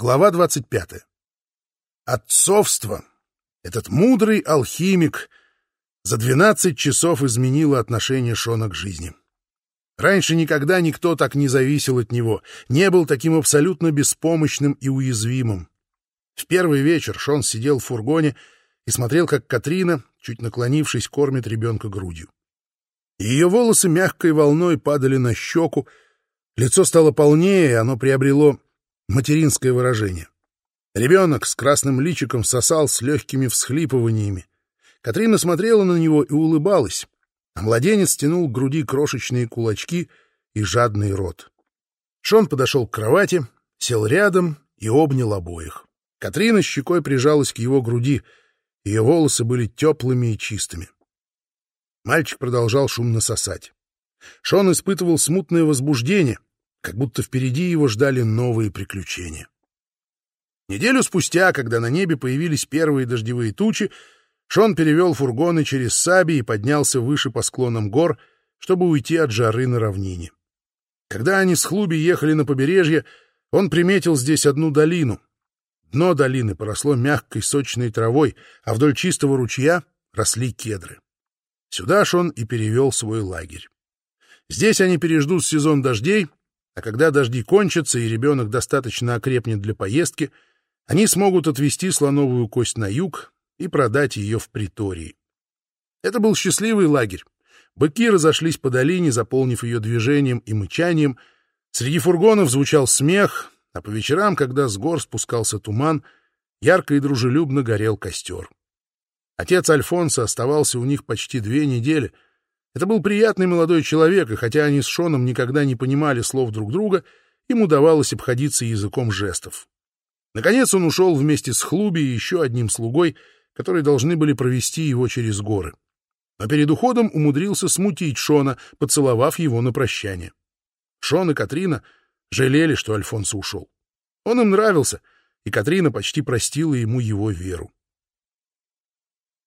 Глава 25. Отцовство. Этот мудрый алхимик за 12 часов изменило отношение Шона к жизни. Раньше никогда никто так не зависел от него, не был таким абсолютно беспомощным и уязвимым. В первый вечер Шон сидел в фургоне и смотрел, как Катрина, чуть наклонившись, кормит ребенка грудью. Ее волосы мягкой волной падали на щеку, лицо стало полнее, оно приобрело материнское выражение. Ребенок с красным личиком сосал с легкими всхлипываниями. Катрина смотрела на него и улыбалась, а младенец тянул к груди крошечные кулачки и жадный рот. Шон подошел к кровати, сел рядом и обнял обоих. Катрина щекой прижалась к его груди, ее волосы были теплыми и чистыми. Мальчик продолжал шумно сосать. Шон испытывал смутное возбуждение, как будто впереди его ждали новые приключения. Неделю спустя, когда на небе появились первые дождевые тучи, Шон перевел фургоны через Саби и поднялся выше по склонам гор, чтобы уйти от жары на равнине. Когда они с Хлуби ехали на побережье, он приметил здесь одну долину. Дно долины поросло мягкой сочной травой, а вдоль чистого ручья росли кедры. Сюда Шон и перевел свой лагерь. Здесь они переждут сезон дождей, а когда дожди кончатся и ребенок достаточно окрепнет для поездки, они смогут отвезти слоновую кость на юг и продать ее в притории. Это был счастливый лагерь. Быки разошлись по долине, заполнив ее движением и мычанием. Среди фургонов звучал смех, а по вечерам, когда с гор спускался туман, ярко и дружелюбно горел костер. Отец Альфонса оставался у них почти две недели — это был приятный молодой человек, и хотя они с Шоном никогда не понимали слов друг друга, им удавалось обходиться языком жестов. Наконец он ушел вместе с Хлуби и еще одним слугой, которые должны были провести его через горы. Но перед уходом умудрился смутить Шона, поцеловав его на прощание. Шон и Катрина жалели, что Альфонсо ушел. Он им нравился, и Катрина почти простила ему его веру.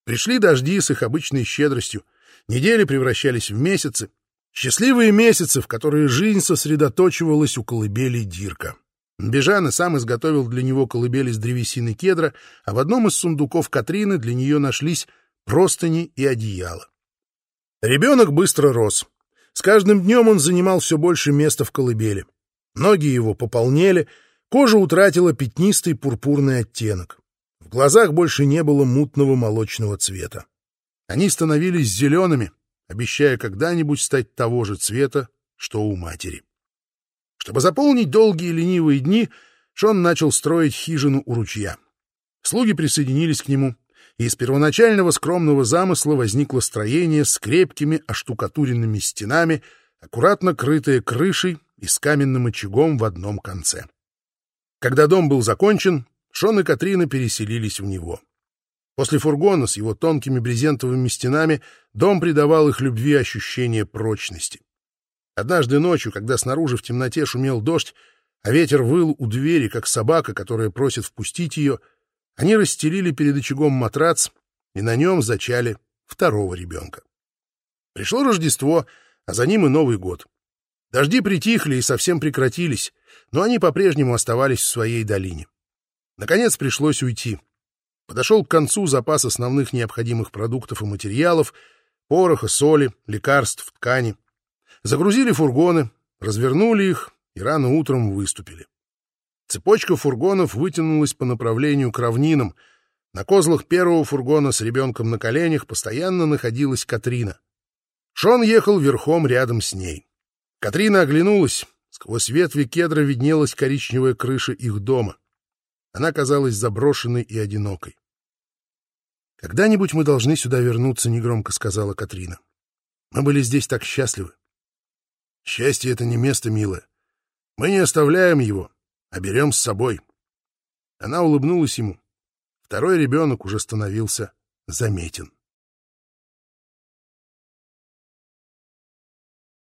Пришли дожди с их обычной щедростью, Недели превращались в месяцы. Счастливые месяцы, в которые жизнь сосредоточивалась у колыбели Дирка. Бежан и сам изготовил для него колыбель из древесины кедра, а в одном из сундуков Катрины для нее нашлись простыни и одеяло. Ребенок быстро рос. С каждым днем он занимал все больше места в колыбели. Ноги его пополнели, кожа утратила пятнистый пурпурный оттенок. В глазах больше не было мутного молочного цвета. Они становились зелеными, обещая когда-нибудь стать того же цвета, что у матери. Чтобы заполнить долгие ленивые дни, Шон начал строить хижину у ручья. Слуги присоединились к нему, и из первоначального скромного замысла возникло строение с крепкими оштукатуренными стенами, аккуратно крытое крышей и с каменным очагом в одном конце. Когда дом был закончен, Шон и Катрина переселились в него. После фургона с его тонкими брезентовыми стенами дом придавал их любви ощущение прочности. Однажды ночью, когда снаружи в темноте шумел дождь, а ветер выл у двери, как собака, которая просит впустить ее, они расстелили перед очагом матрац и на нем зачали второго ребенка. Пришло Рождество, а за ним и Новый год. Дожди притихли и совсем прекратились, но они по-прежнему оставались в своей долине. Наконец пришлось уйти. Подошел к концу запас основных необходимых продуктов и материалов, пороха, соли, лекарств, ткани. Загрузили фургоны, развернули их и рано утром выступили. Цепочка фургонов вытянулась по направлению к равнинам. На козлах первого фургона с ребенком на коленях постоянно находилась Катрина. Шон ехал верхом рядом с ней. Катрина оглянулась. Сквозь ветви кедра виднелась коричневая крыша их дома. Она казалась заброшенной и одинокой. «Когда-нибудь мы должны сюда вернуться», — негромко сказала Катрина. «Мы были здесь так счастливы». «Счастье — это не место, милая. Мы не оставляем его, а берем с собой». Она улыбнулась ему. Второй ребенок уже становился заметен.